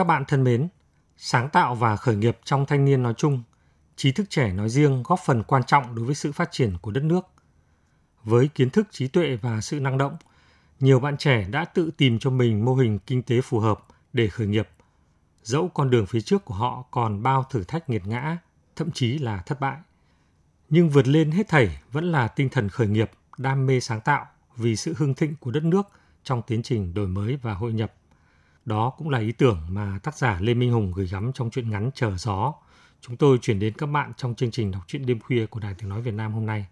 Các bạn thân mến, sáng tạo và khởi nghiệp trong thanh niên nói chung, trí thức trẻ nói riêng góp phần quan trọng đối với sự phát triển của đất nước. Với kiến thức, trí tuệ và sự năng động, nhiều bạn trẻ đã tự tìm cho mình mô hình kinh tế phù hợp để khởi nghiệp. Dẫu con đường phía trước của họ còn bao thử thách nghiệt ngã, thậm chí là thất bại. Nhưng vượt lên hết thảy vẫn là tinh thần khởi nghiệp, đam mê sáng tạo vì sự hưng thịnh của đất nước trong tiến trình đổi mới và hội nhập. Đó cũng là ý tưởng mà tác giả Lê Minh Hùng gửi gắm trong truyện ngắn Chờ Gió. Chúng tôi chuyển đến các bạn trong chương trình đọc truyện đêm khuya của Đài Tiếng Nói Việt Nam hôm nay.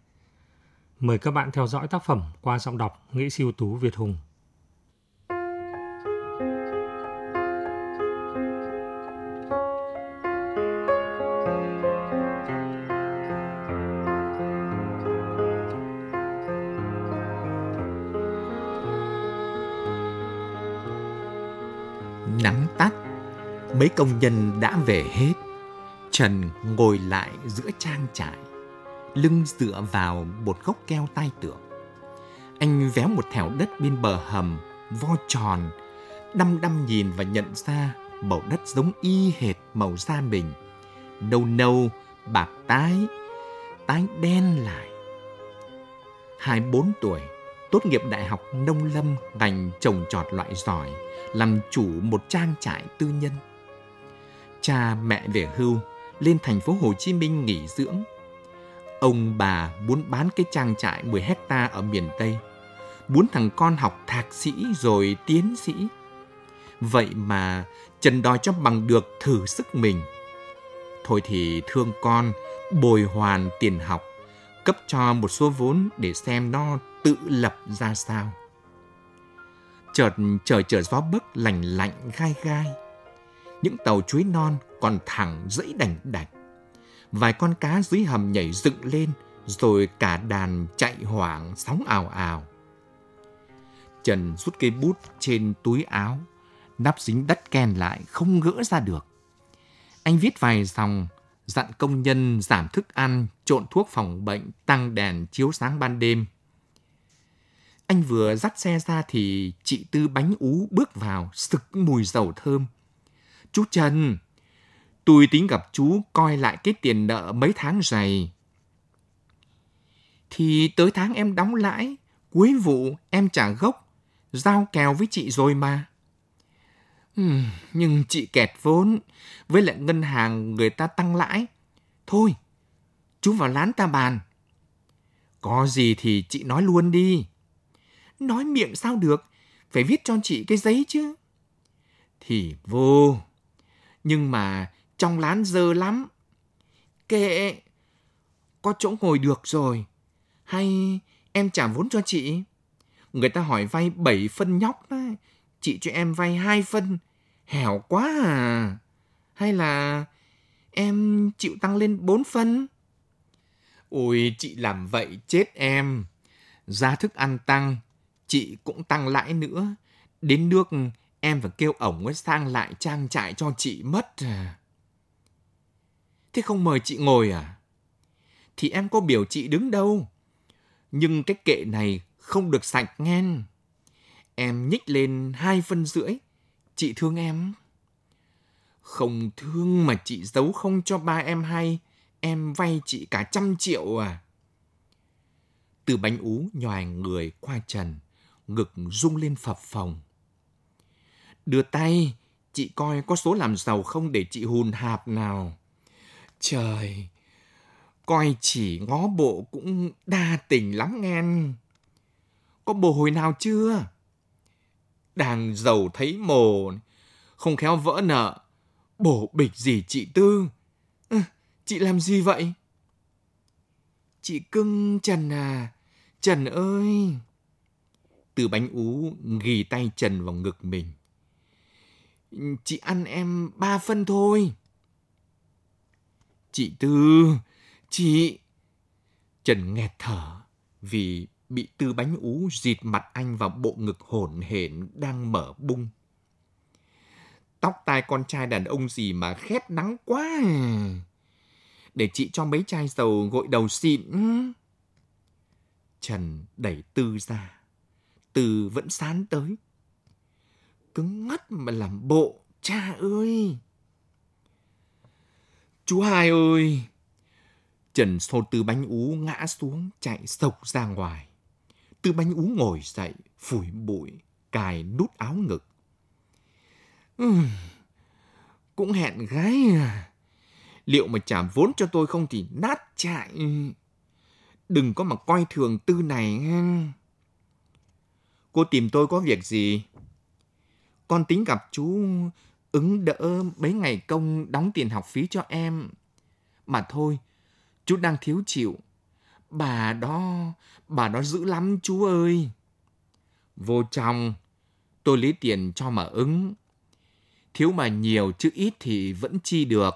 Mời các bạn theo dõi tác phẩm qua giọng đọc nghệ sĩ ưu tú Việt Hùng. Nắng tắt, mấy công nhân đã về hết. Trần ngồi lại giữa trang trại, lưng dựa vào một gốc keo tai tượng. Anh véo một thẻo đất bên bờ hầm, vo tròn, đăm đăm nhìn và nhận ra màu đất giống y hệt màu da mình. Nâu nâu, bạc tái, tái đen lại. 24 tuổi, tốt nghiệp đại học nông lâm ngành trồng trọt loại giỏi, làm chủ một trang trại tư nhân. Cha mẹ về hưu, lên thành phố Hồ Chí Minh nghỉ dưỡng. Ông bà muốn bán cái trang trại 10 hecta ở miền Tây. Muốn thằng con học thạc sĩ rồi tiến sĩ. Vậy mà Trần đòi cho bằng được thử sức mình. Thôi thì thương con, bồi hoàn tiền học, cấp cho một số vốn để xem nó tự lập ra sao. Chợt trời trở gió bấc lành lạnh gai gai. Những tàu chuối non còn thẳng dẫy đành đạch. Vài con cá dưới hầm nhảy dựng lên, rồi cả đàn chạy hoảng sóng ào ào. Trần rút cây bút trên túi áo, nắp dính đất ken lại không gỡ ra được. Anh viết vài dòng, dặn công nhân giảm thức ăn, trộn thuốc phòng bệnh, tăng đèn chiếu sáng ban đêm. Anh vừa dắt xe ra thì chị Tư bánh ú bước vào, sực mùi dầu thơm. Chú Trần, tôi tính gặp chú coi lại cái tiền nợ mấy tháng dày. Thì tới tháng em đóng lãi, cuối vụ em trả gốc, giao kèo với chị rồi mà. Uhm, nhưng chị kẹt vốn, với lại ngân hàng người ta tăng lãi. Thôi, chú vào lán ta bàn. Có gì thì chị nói luôn đi. Nói miệng sao được, phải viết cho chị cái giấy chứ. Thì vô, nhưng mà trong lán dơ lắm. Kệ, có chỗ ngồi được rồi. Hay em trả vốn cho chị? Người ta hỏi vay 7 phân nhóc đó, chị cho em vay 2 phân, hẻo quá à. Hay là em chịu tăng lên 4 phân? Ôi, chị làm vậy chết em. Giá thức ăn tăng, chị cũng tăng lãi nữa. Đến nước em phải kêu ổng ấy sang lại trang trại cho chị mất. À. Thế không mời chị ngồi à? Thì em có biểu chị đứng đâu. Nhưng cái kệ này không được sạch nghen. Em nhích lên hai phân rưỡi. Chị thương em. Không thương mà chị giấu không cho ba em hay. Em vay chị cả trăm triệu à. Từ bánh ú nhòi người qua trần, ngực rung lên phập phồng. Đưa tay, chị coi có số làm giàu không để chị hùn hạp nào. Trời, coi chỉ ngó bộ cũng đa tình lắm nghe. Có bồ hồi nào chưa? Đang giàu thấy mồ, không khéo vỡ nợ. Bổ bịch gì chị Tư? À, chị làm gì vậy? Chị cưng Trần à, Trần ơi! Từ bánh ú ghi tay Trần vào ngực mình. Chị ăn em ba phân thôi. Chị Tư, chị... Trần nghẹt thở vì bị tư bánh ú dịt mặt anh vào bộ ngực hổn hển đang mở bung. Tóc tai con trai đàn ông gì mà khét nắng quá à. Để chị cho mấy chai dầu gội đầu xịn. Ừ? Trần đẩy Tư ra. Tư vẫn sán tới. Cứng ngắt mà làm bộ, cha ơi! Chú hai ơi! Trần xô Tư bánh ú ngã xuống, chạy sộc ra ngoài. Tư bánh ú ngồi dậy, phủi bụi, cài nút áo ngực. Ừ, cũng hẹn gái à. Liệu mà trả vốn cho tôi không thì nát chạy. Đừng có mà coi thường tư này. Cô tìm tôi có việc gì? Con tính gặp chú ứng đỡ mấy ngày công đóng tiền học phí cho em. Mà thôi, chú đang thiếu chịu. Bà đó, bà đó dữ lắm chú ơi. Vô trong, tôi lấy tiền cho mà ứng. Thiếu mà nhiều chứ ít thì vẫn chi được.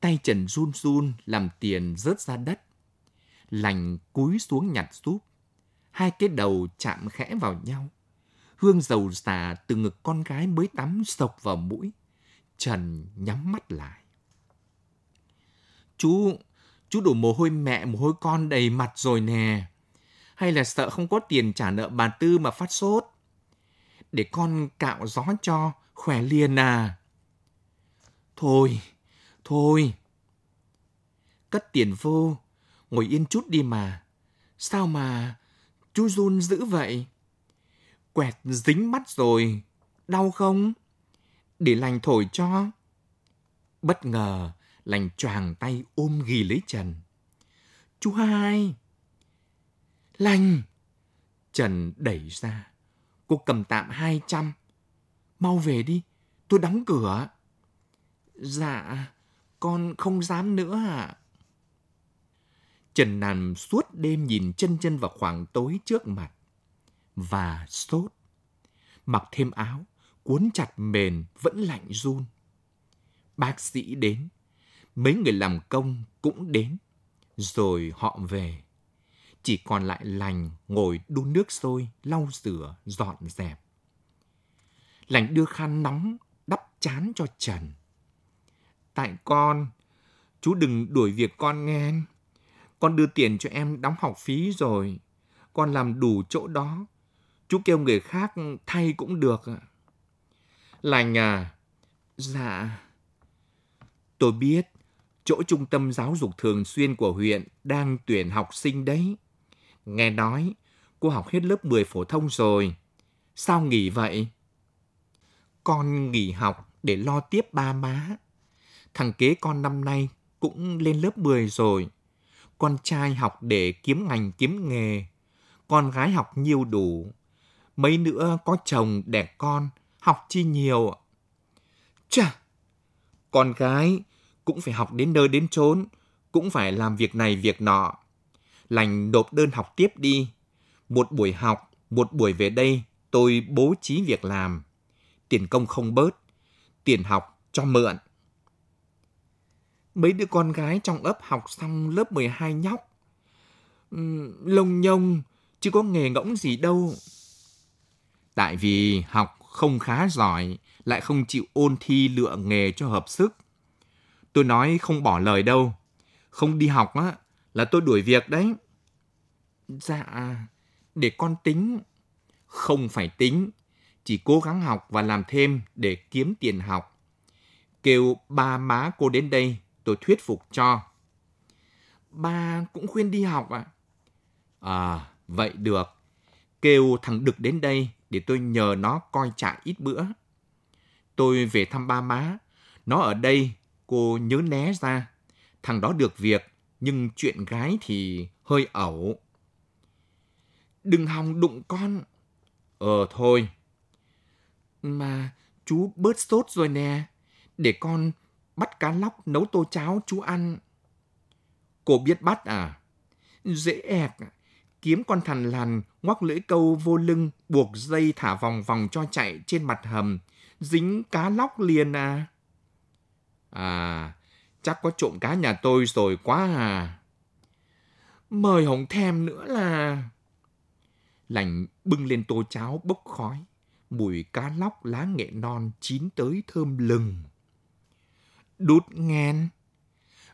Tay Trần run run làm tiền rớt ra đất. Lành cúi xuống nhặt giúp. Hai cái đầu chạm khẽ vào nhau. Hương dầu xà từ ngực con gái mới tắm sộc vào mũi. Trần nhắm mắt lại. Chú, chú đổ mồ hôi mẹ, mồ hôi con đầy mặt rồi nè. Hay là sợ không có tiền trả nợ bà Tư mà phát sốt? Để con cạo gió cho, khỏe liền à. Thôi, thôi. Cất tiền vô, ngồi yên chút đi mà. Sao mà chú run dữ vậy? Quẹt dính mắt rồi, đau không? Để lành thổi cho. Bất ngờ, lành choàng tay ôm ghì lấy Trần. Chú hai! Lành! Trần đẩy ra. Cô cầm tạm hai trăm. Mau về đi, tôi đóng cửa. Dạ, con không dám nữa ạ. À. Trần nằm suốt đêm nhìn chân chân vào khoảng tối trước mặt. Và sốt. Mặc thêm áo, cuốn chặt mền vẫn lạnh run. Bác sĩ đến, mấy người làm công cũng đến. Rồi họ về. Chỉ còn lại lành ngồi đun nước sôi, lau rửa, dọn dẹp. Lành đưa khăn nóng đắp chán cho Trần. Tại con, chú đừng đuổi việc con nghe. Con đưa tiền cho em đóng học phí rồi. Con làm đủ chỗ đó. Chú kêu người khác thay cũng được. Lành à? Dạ. Tôi biết, chỗ trung tâm giáo dục thường xuyên của huyện đang tuyển học sinh đấy. Nghe nói, cô học hết lớp 10 phổ thông rồi. Sao nghỉ vậy? Con nghỉ học để lo tiếp ba má. Thằng kế con năm nay cũng lên lớp 10 rồi. Con trai học để kiếm ngành kiếm nghề. Con gái học nhiều đủ. Mấy nữa có chồng đẻ con, học chi nhiều. Chà, con gái cũng phải học đến nơi đến chốn, cũng phải làm việc này việc nọ. Lành nộp đơn học tiếp đi. Một buổi học, một buổi về đây, tôi bố trí việc làm. Tiền công không bớt, tiền học cho mượn. Mấy đứa con gái trong ấp học xong lớp 12 nhóc. Lông nhông, chứ có nghề ngỗng gì đâu. Tại vì học không khá giỏi, lại không chịu ôn thi lựa nghề cho hợp sức. Tôi nói không bỏ lời đâu. Không đi học á, là tôi đuổi việc đấy. Dạ, để con tính. Không phải tính, chỉ cố gắng học và làm thêm để kiếm tiền học. Kêu ba má cô đến đây, tôi thuyết phục cho. Ba cũng khuyên đi học à? À, vậy được. Kêu thằng Đực đến đây để tôi nhờ nó coi trại ít bữa. Tôi về thăm ba má. Nó ở đây, cô nhớ né ra. Thằng đó được việc, nhưng chuyện gái thì hơi ẩu. Đừng hòng đụng con. Ờ thôi. Mà chú bớt sốt rồi nè. Để con bắt cá lóc nấu tô cháo chú ăn. Cô biết bắt à? Dễ ẹc. Kiếm con thằn lằn, ngoắc lưỡi câu vô lưng, buộc dây thả vòng vòng cho chạy trên mặt hầm. Dính cá lóc liền à. À, chắc có trộm cá nhà tôi rồi quá à. Mời hồng thèm nữa là... Lành bưng lên tô cháo bốc khói, mùi cá lóc lá nghệ non chín tới thơm lừng. Đút nghen.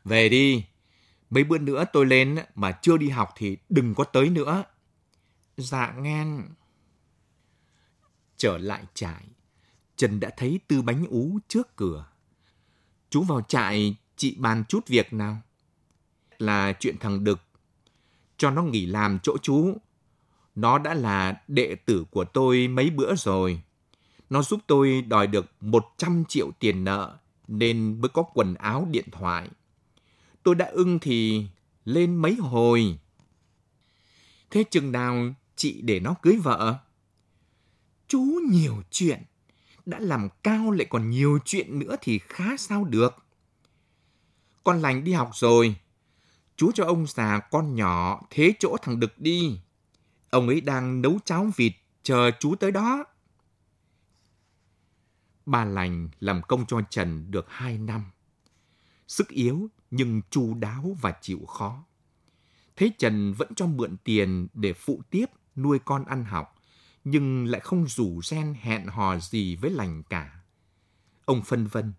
Về đi, mấy bữa nữa tôi lên mà chưa đi học thì đừng có tới nữa. Dạ nghen. Trở lại trại, Trần đã thấy tư bánh ú trước cửa. Chú vào trại, chị bàn chút việc nào. Là chuyện thằng Đực. Cho nó nghỉ làm chỗ chú. Nó đã là đệ tử của tôi mấy bữa rồi. Nó giúp tôi đòi được 100 triệu tiền nợ nên mới có quần áo điện thoại. Tôi đã ưng thì lên mấy hồi. Thế chừng nào chị để nó cưới vợ? Chú nhiều chuyện. Đã làm cao lại còn nhiều chuyện nữa thì khá sao được. Con lành đi học rồi. Chú cho ông già con nhỏ thế chỗ thằng Đực đi. Ông ấy đang nấu cháo vịt chờ chú tới đó. Bà lành làm công cho Trần được hai năm. Sức yếu nhưng chu đáo và chịu khó. Thế Trần vẫn cho mượn tiền để phụ tiếp nuôi con ăn học, nhưng lại không rủ ren hẹn hò gì với lành cả. Ông phân vân,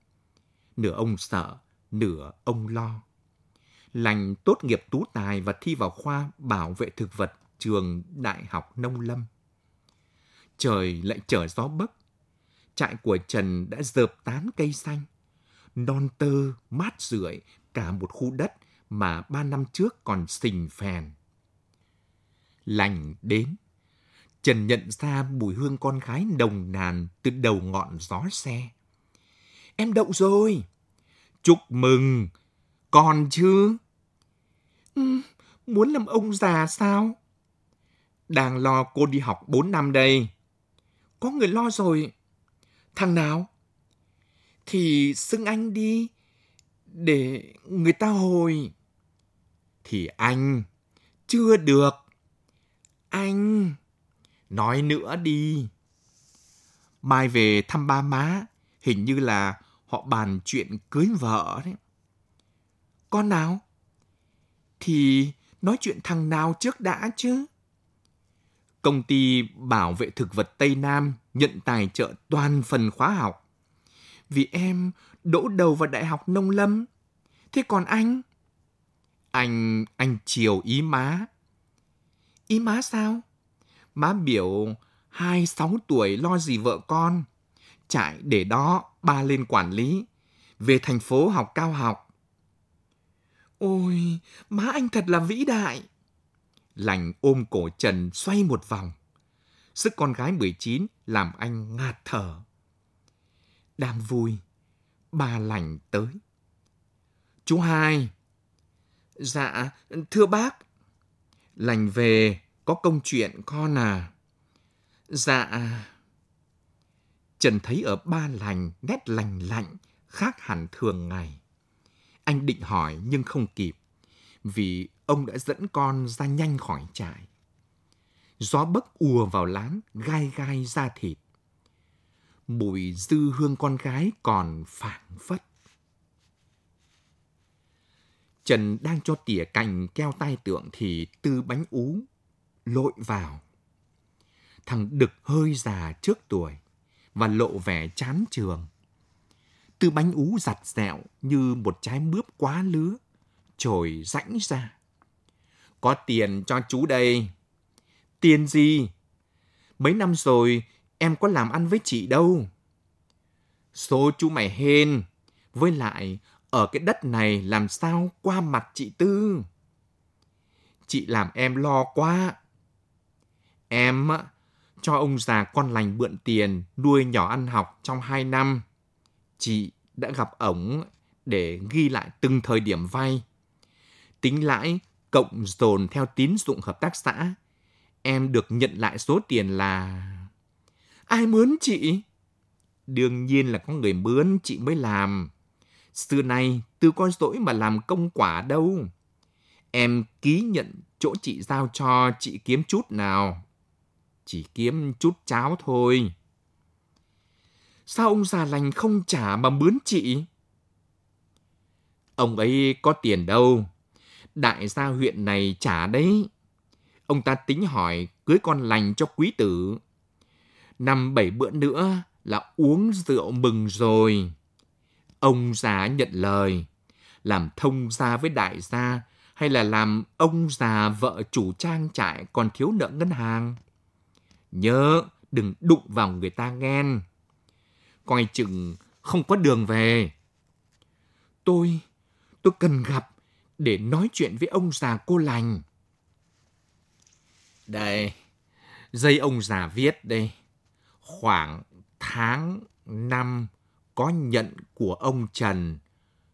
nửa ông sợ, nửa ông lo. Lành tốt nghiệp tú tài và thi vào khoa bảo vệ thực vật trường Đại học Nông Lâm. Trời lại trở gió bấc. Trại của Trần đã dợp tán cây xanh. Non tơ, mát rượi cả một khu đất mà ba năm trước còn xình phèn. Lành đến. Trần nhận ra mùi hương con gái nồng nàn từ đầu ngọn gió xe. Em đậu rồi. Chúc mừng. Còn chứ? Ừ, muốn làm ông già sao? Đang lo cô đi học 4 năm đây. Có người lo rồi. Thằng nào? Thì xưng anh đi. Để người ta hồi. Thì anh. Chưa được. Anh. Nói nữa đi. Mai về thăm ba má. Hình như là họ bàn chuyện cưới vợ đấy. Con nào? Thì nói chuyện thằng nào trước đã chứ. Công ty bảo vệ thực vật Tây Nam nhận tài trợ toàn phần khóa học. Vì em đỗ đầu vào Đại học Nông Lâm. Thế còn anh? Anh, anh chiều ý má. Ý má sao? Má biểu hai sáu tuổi lo gì vợ con. Chạy để đó ba lên quản lý. Về thành phố học cao học. Ôi, má anh thật là vĩ đại. Lành ôm cổ Trần xoay một vòng. Sức con gái 19 làm anh ngạt thở. Đang vui, bà lành tới. Chú hai. Dạ, thưa bác. Lành về, có công chuyện con à. Dạ. Trần thấy ở ba lành nét lành lạnh, khác hẳn thường ngày. Anh định hỏi nhưng không kịp, vì ông đã dẫn con ra nhanh khỏi trại. Gió bấc ùa vào lán, gai gai da thịt. Mùi dư hương con gái còn phảng phất. Trần đang cho tỉa cành keo tai tượng thì tư bánh ú lội vào. Thằng Đực hơi già trước tuổi và lộ vẻ chán trường. Tư bánh ú giặt dẹo như một trái mướp quá lứa, trồi rãnh ra. Có tiền cho chú đây. Tiền gì? Mấy năm rồi em có làm ăn với chị đâu. Số chú mày hên. Với lại, ở cái đất này làm sao qua mặt chị Tư? Chị làm em lo quá. Em cho ông già con lành mượn tiền nuôi nhỏ ăn học trong hai năm. Chị đã gặp ổng để ghi lại từng thời điểm vay Tính lãi cộng dồn theo tín dụng hợp tác xã, em được nhận lại số tiền là... Ai mướn chị? Đương nhiên là có người mướn chị mới làm. Xưa nay tư có dỗi mà làm công quả đâu. Em ký nhận chỗ chị giao cho chị kiếm chút nào. Chỉ kiếm chút cháo thôi. Sao ông già lành không trả mà mướn chị? Ông ấy có tiền đâu. Đại gia huyện này trả đấy. Ông ta tính hỏi cưới con lành cho quý tử. Năm bảy bữa nữa là uống rượu mừng rồi. Ông già nhận lời, làm thông gia với đại gia hay là làm ông già vợ chủ trang trại còn thiếu nợ ngân hàng. Nhớ đừng đụng vào người ta nghen. Coi chừng không có đường về. Tôi, tôi cần gặp để nói chuyện với ông già cô lành. Đây, dây ông già viết đây. Khoảng tháng năm có nhận của ông Trần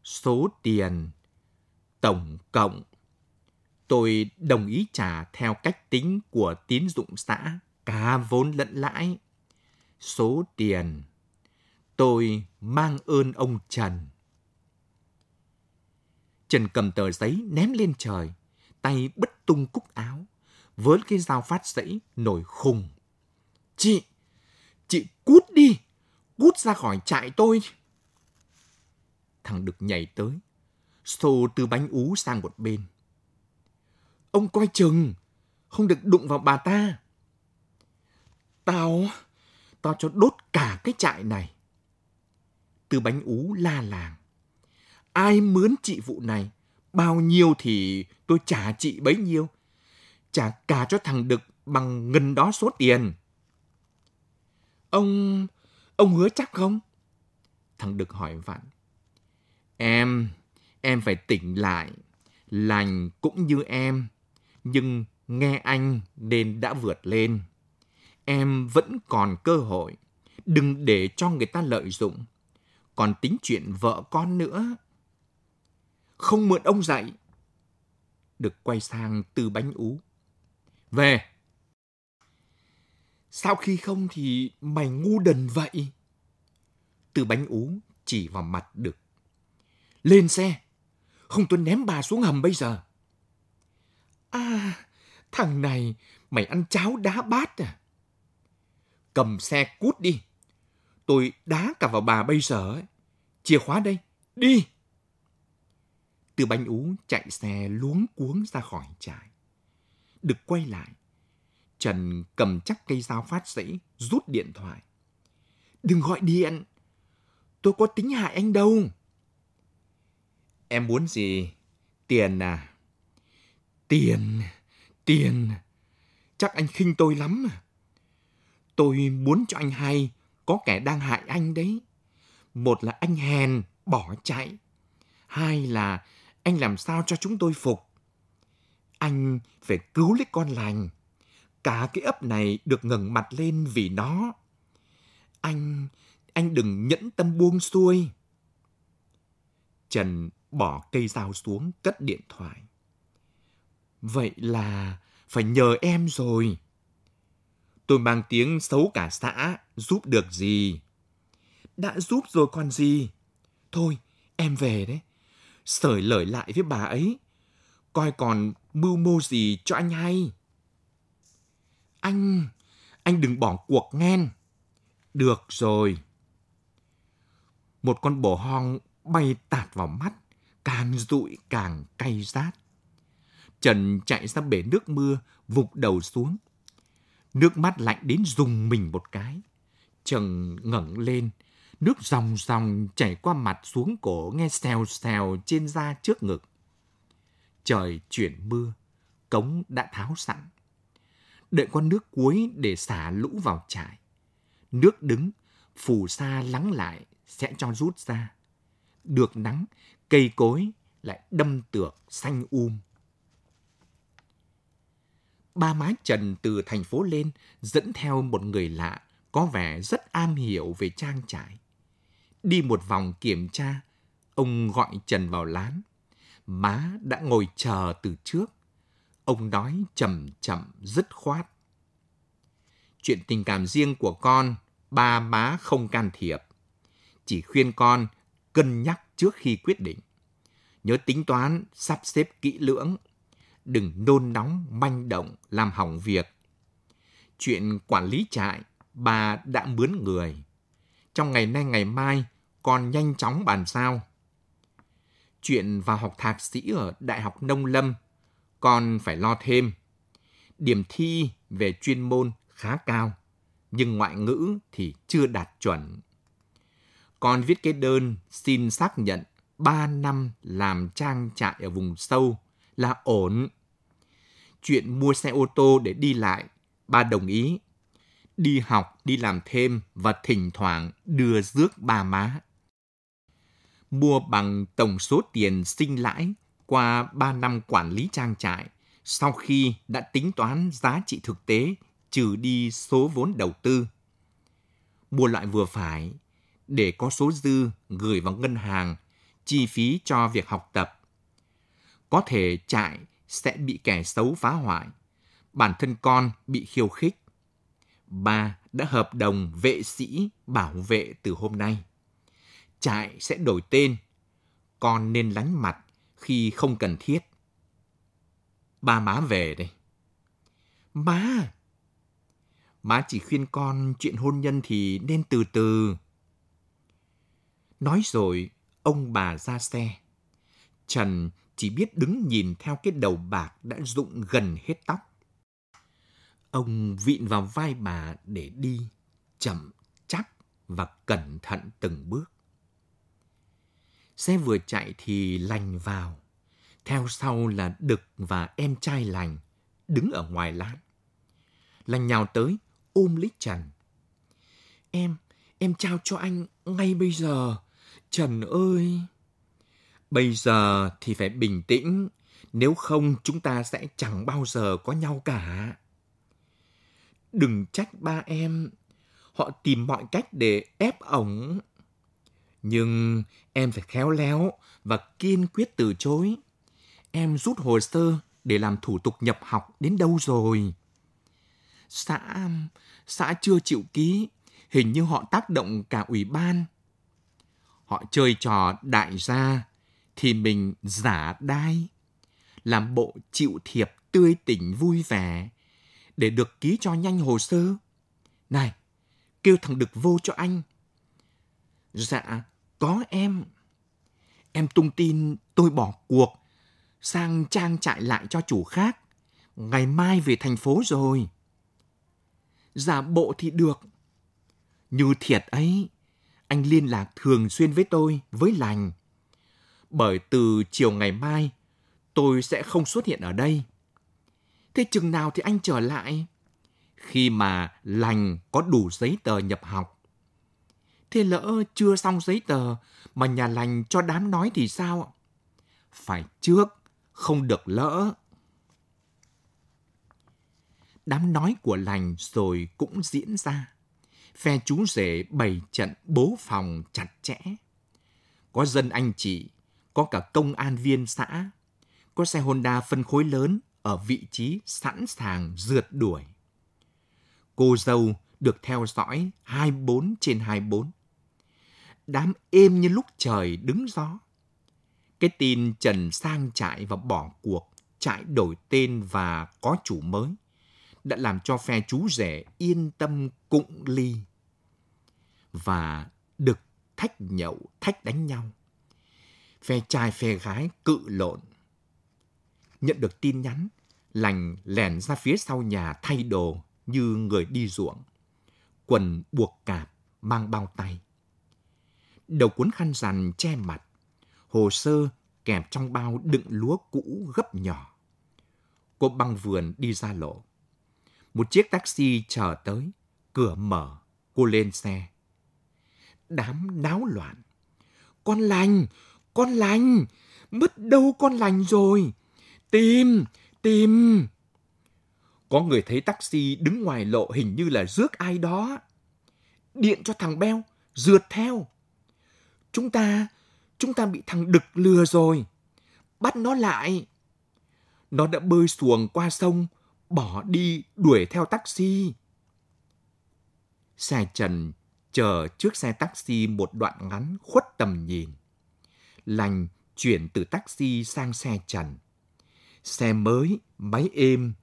số tiền tổng cộng tôi đồng ý trả theo cách tính của tín dụng xã cả vốn lẫn lãi số tiền tôi mang ơn ông Trần Trần cầm tờ giấy ném lên trời tay bứt tung cúc áo với cái dao phát sẫy nổi khùng chị chị cút đi cút ra khỏi trại tôi. Thằng Đực nhảy tới, xô từ bánh ú sang một bên. Ông coi chừng, không được đụng vào bà ta. Tao, tao cho đốt cả cái trại này. Từ bánh ú la làng. Ai mướn chị vụ này, bao nhiêu thì tôi trả chị bấy nhiêu. Trả cả cho thằng Đực bằng ngân đó số tiền. Ông, Ông hứa chắc không? Thằng Đực hỏi vặn. Em, em phải tỉnh lại. Lành cũng như em. Nhưng nghe anh nên đã vượt lên. Em vẫn còn cơ hội. Đừng để cho người ta lợi dụng. Còn tính chuyện vợ con nữa. Không mượn ông dạy. Được quay sang từ bánh ú. Về, Sao khi không thì mày ngu đần vậy? Từ bánh ú chỉ vào mặt Đực. Lên xe, không tôi ném bà xuống hầm bây giờ. À, thằng này mày ăn cháo đá bát à? Cầm xe cút đi. Tôi đá cả vào bà bây giờ ấy. Chìa khóa đây, đi. Từ bánh ú chạy xe luống cuống ra khỏi trại. được quay lại, Trần cầm chắc cây dao phát sẫy, rút điện thoại. Đừng gọi điện, tôi có tính hại anh đâu. Em muốn gì? Tiền à? Tiền, tiền. Chắc anh khinh tôi lắm à. Tôi muốn cho anh hay, có kẻ đang hại anh đấy. Một là anh hèn, bỏ chạy. Hai là anh làm sao cho chúng tôi phục. Anh phải cứu lấy con lành cả cái ấp này được ngẩng mặt lên vì nó. Anh, anh đừng nhẫn tâm buông xuôi. Trần bỏ cây dao xuống, cất điện thoại. Vậy là phải nhờ em rồi. Tôi mang tiếng xấu cả xã, giúp được gì? Đã giúp rồi còn gì? Thôi, em về đấy. Sởi lời lại với bà ấy. Coi còn mưu mô gì cho anh hay. Anh, anh đừng bỏ cuộc nghen. Được rồi. Một con bồ hong bay tạt vào mắt, càng dụi càng cay rát. Trần chạy ra bể nước mưa, vụt đầu xuống. Nước mắt lạnh đến dùng mình một cái. Trần ngẩng lên, nước dòng dòng chảy qua mặt xuống cổ nghe xèo xèo trên da trước ngực. Trời chuyển mưa, cống đã tháo sẵn đợi con nước cuối để xả lũ vào trại. Nước đứng, phù sa lắng lại sẽ cho rút ra. Được nắng, cây cối lại đâm tược xanh um. Ba má Trần từ thành phố lên dẫn theo một người lạ có vẻ rất am hiểu về trang trại. Đi một vòng kiểm tra, ông gọi Trần vào lán. Má đã ngồi chờ từ trước. Ông nói chậm chậm dứt khoát. Chuyện tình cảm riêng của con, ba má không can thiệp. Chỉ khuyên con cân nhắc trước khi quyết định. Nhớ tính toán, sắp xếp kỹ lưỡng. Đừng nôn nóng, manh động, làm hỏng việc. Chuyện quản lý trại, bà đã mướn người. Trong ngày nay ngày mai, còn nhanh chóng bàn sao. Chuyện vào học thạc sĩ ở Đại học Nông Lâm, còn phải lo thêm. Điểm thi về chuyên môn khá cao, nhưng ngoại ngữ thì chưa đạt chuẩn. Con viết cái đơn xin xác nhận 3 năm làm trang trại ở vùng sâu là ổn. Chuyện mua xe ô tô để đi lại, ba đồng ý. Đi học, đi làm thêm và thỉnh thoảng đưa rước ba má. Mua bằng tổng số tiền sinh lãi qua 3 năm quản lý trang trại sau khi đã tính toán giá trị thực tế trừ đi số vốn đầu tư. Mua loại vừa phải để có số dư gửi vào ngân hàng chi phí cho việc học tập. Có thể trại sẽ bị kẻ xấu phá hoại, bản thân con bị khiêu khích. Ba đã hợp đồng vệ sĩ bảo vệ từ hôm nay. Trại sẽ đổi tên, con nên lánh mặt khi không cần thiết. Ba má về đây. Má! Má chỉ khuyên con chuyện hôn nhân thì nên từ từ. Nói rồi, ông bà ra xe. Trần chỉ biết đứng nhìn theo cái đầu bạc đã rụng gần hết tóc. Ông vịn vào vai bà để đi, chậm, chắc và cẩn thận từng bước. Xe vừa chạy thì lành vào. Theo sau là Đực và em trai lành, đứng ở ngoài lán. Lành nhào tới, ôm lấy Trần. Em, em trao cho anh ngay bây giờ. Trần ơi! Bây giờ thì phải bình tĩnh, nếu không chúng ta sẽ chẳng bao giờ có nhau cả. Đừng trách ba em, họ tìm mọi cách để ép ổng. Nhưng em phải khéo léo và kiên quyết từ chối. Em rút hồ sơ để làm thủ tục nhập học đến đâu rồi? Xã, xã chưa chịu ký, hình như họ tác động cả ủy ban. Họ chơi trò đại gia, thì mình giả đai, làm bộ chịu thiệp tươi tỉnh vui vẻ, để được ký cho nhanh hồ sơ. Này, kêu thằng Đực vô cho anh. Dạ, có em. Em tung tin tôi bỏ cuộc, sang trang trại lại cho chủ khác. Ngày mai về thành phố rồi. Giả bộ thì được. Như thiệt ấy, anh liên lạc thường xuyên với tôi, với lành. Bởi từ chiều ngày mai, tôi sẽ không xuất hiện ở đây. Thế chừng nào thì anh trở lại? Khi mà lành có đủ giấy tờ nhập học. Thế lỡ chưa xong giấy tờ mà nhà lành cho đám nói thì sao? Phải trước, không được lỡ. Đám nói của lành rồi cũng diễn ra phe chú rể bày trận bố phòng chặt chẽ. Có dân anh chị, có cả công an viên xã, có xe Honda phân khối lớn ở vị trí sẵn sàng rượt đuổi. Cô dâu được theo dõi 24 trên 24. Đám êm như lúc trời đứng gió. Cái tin Trần sang trại và bỏ cuộc, trại đổi tên và có chủ mới đã làm cho phe chú rể yên tâm cụng ly và đực thách nhậu, thách đánh nhau. Phe trai phe gái cự lộn. Nhận được tin nhắn, lành lèn ra phía sau nhà thay đồ như người đi ruộng. Quần buộc cạp, mang bao tay. Đầu cuốn khăn rằn che mặt, hồ sơ kẹp trong bao đựng lúa cũ gấp nhỏ. Cô băng vườn đi ra lộ. Một chiếc taxi chờ tới, cửa mở, cô lên xe đám náo loạn. Con lành, con lành, mất đâu con lành rồi? Tìm, tìm. Có người thấy taxi đứng ngoài lộ hình như là rước ai đó. Điện cho thằng Beo, rượt theo. Chúng ta, chúng ta bị thằng Đực lừa rồi. bắt nó lại. Nó đã bơi xuồng qua sông, bỏ đi đuổi theo taxi. Xe Trần chờ trước xe taxi một đoạn ngắn khuất tầm nhìn. Lành chuyển từ taxi sang xe Trần. Xe mới, máy êm,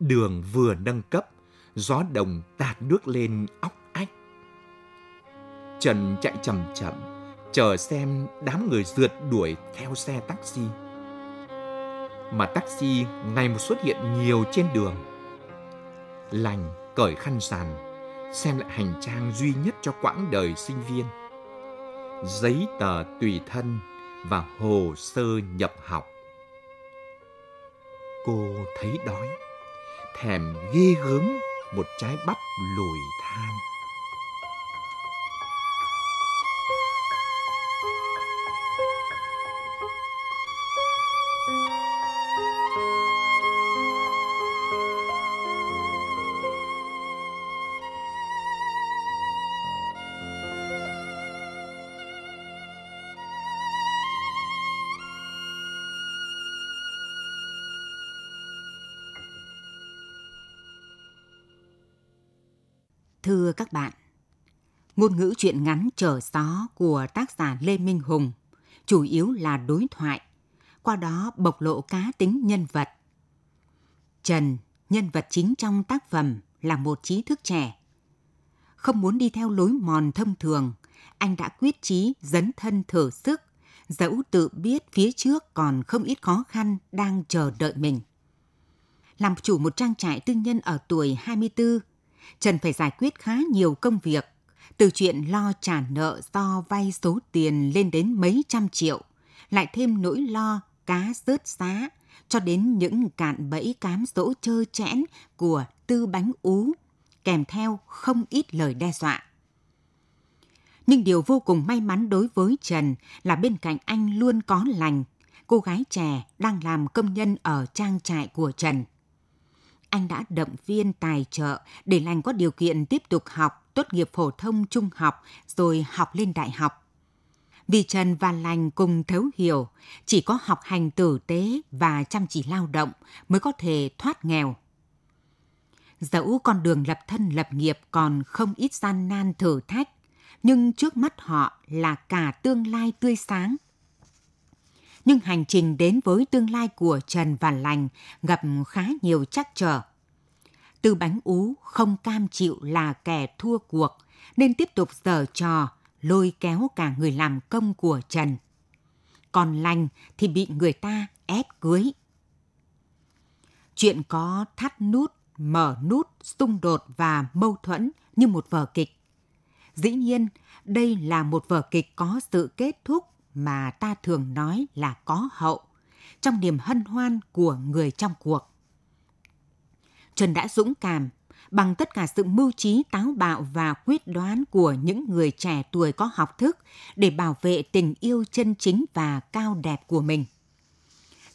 đường vừa nâng cấp, gió đồng tạt nước lên óc ách. Trần chạy chậm chậm, chờ xem đám người rượt đuổi theo xe taxi. Mà taxi ngày một xuất hiện nhiều trên đường. Lành cởi khăn sàn, xem lại hành trang duy nhất cho quãng đời sinh viên. Giấy tờ tùy thân và hồ sơ nhập học. Cô thấy đói, thèm ghê gớm một trái bắp lùi than. Thưa các bạn, ngôn ngữ truyện ngắn Trở gió của tác giả Lê Minh Hùng chủ yếu là đối thoại, qua đó bộc lộ cá tính nhân vật. Trần, nhân vật chính trong tác phẩm, là một trí thức trẻ. Không muốn đi theo lối mòn thông thường, anh đã quyết chí dấn thân thử sức, dẫu tự biết phía trước còn không ít khó khăn đang chờ đợi mình. Làm chủ một trang trại tư nhân ở tuổi 24, Trần phải giải quyết khá nhiều công việc, từ chuyện lo trả nợ do vay số tiền lên đến mấy trăm triệu, lại thêm nỗi lo cá rớt giá, cho đến những cạn bẫy cám dỗ trơ chẽn của tư bánh ú, kèm theo không ít lời đe dọa. Nhưng điều vô cùng may mắn đối với Trần là bên cạnh anh luôn có lành, cô gái trẻ đang làm công nhân ở trang trại của Trần anh đã động viên tài trợ để lành có điều kiện tiếp tục học, tốt nghiệp phổ thông trung học rồi học lên đại học. Vì Trần và Lành cùng thấu hiểu, chỉ có học hành tử tế và chăm chỉ lao động mới có thể thoát nghèo. Dẫu con đường lập thân lập nghiệp còn không ít gian nan thử thách, nhưng trước mắt họ là cả tương lai tươi sáng nhưng hành trình đến với tương lai của Trần và Lành gặp khá nhiều trắc trở. Tư bánh ú không cam chịu là kẻ thua cuộc, nên tiếp tục giở trò, lôi kéo cả người làm công của Trần. Còn Lành thì bị người ta ép cưới. Chuyện có thắt nút, mở nút, xung đột và mâu thuẫn như một vở kịch. Dĩ nhiên, đây là một vở kịch có sự kết thúc mà ta thường nói là có hậu, trong niềm hân hoan của người trong cuộc. Trần đã dũng cảm, bằng tất cả sự mưu trí táo bạo và quyết đoán của những người trẻ tuổi có học thức để bảo vệ tình yêu chân chính và cao đẹp của mình.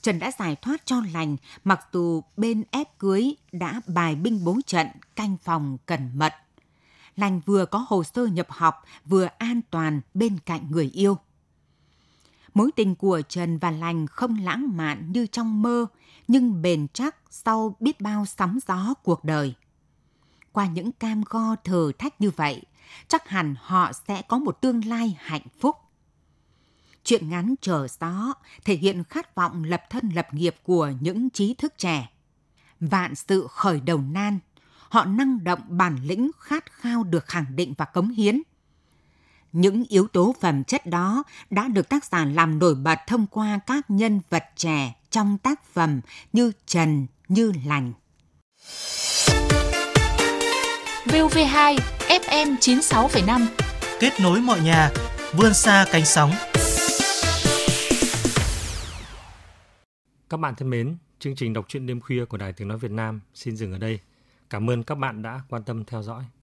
Trần đã giải thoát cho lành mặc dù bên ép cưới đã bài binh bố trận, canh phòng cẩn mật. Lành vừa có hồ sơ nhập học, vừa an toàn bên cạnh người yêu. Mối tình của Trần và Lành không lãng mạn như trong mơ, nhưng bền chắc sau biết bao sóng gió cuộc đời. Qua những cam go thử thách như vậy, chắc hẳn họ sẽ có một tương lai hạnh phúc. Chuyện ngắn chờ gió thể hiện khát vọng lập thân lập nghiệp của những trí thức trẻ. Vạn sự khởi đầu nan, họ năng động bản lĩnh khát khao được khẳng định và cống hiến – những yếu tố phẩm chất đó đã được tác giả làm nổi bật thông qua các nhân vật trẻ trong tác phẩm như Trần, như Lành. VOV2 FM 96,5 Kết nối mọi nhà, vươn xa cánh sóng. Các bạn thân mến, chương trình đọc truyện đêm khuya của Đài Tiếng Nói Việt Nam xin dừng ở đây. Cảm ơn các bạn đã quan tâm theo dõi.